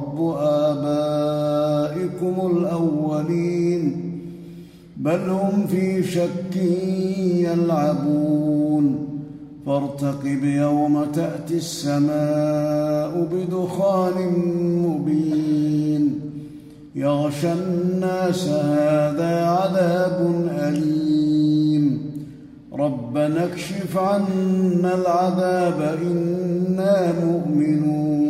ربكم ورب آبائكم الأولين بل هم في شك يلعبون فارتقب يوم تأتي السماء بدخان مبين يغشى الناس هذا عذاب أليم ربنا اكشف عنا العذاب إنا مؤمنون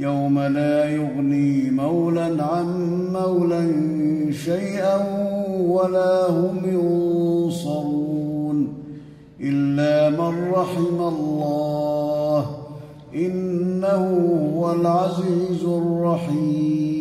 يوم لا يغني مولى عن مولى شيئا ولا هم ينصرون إلا من رحم الله إنه هو العزيز الرحيم.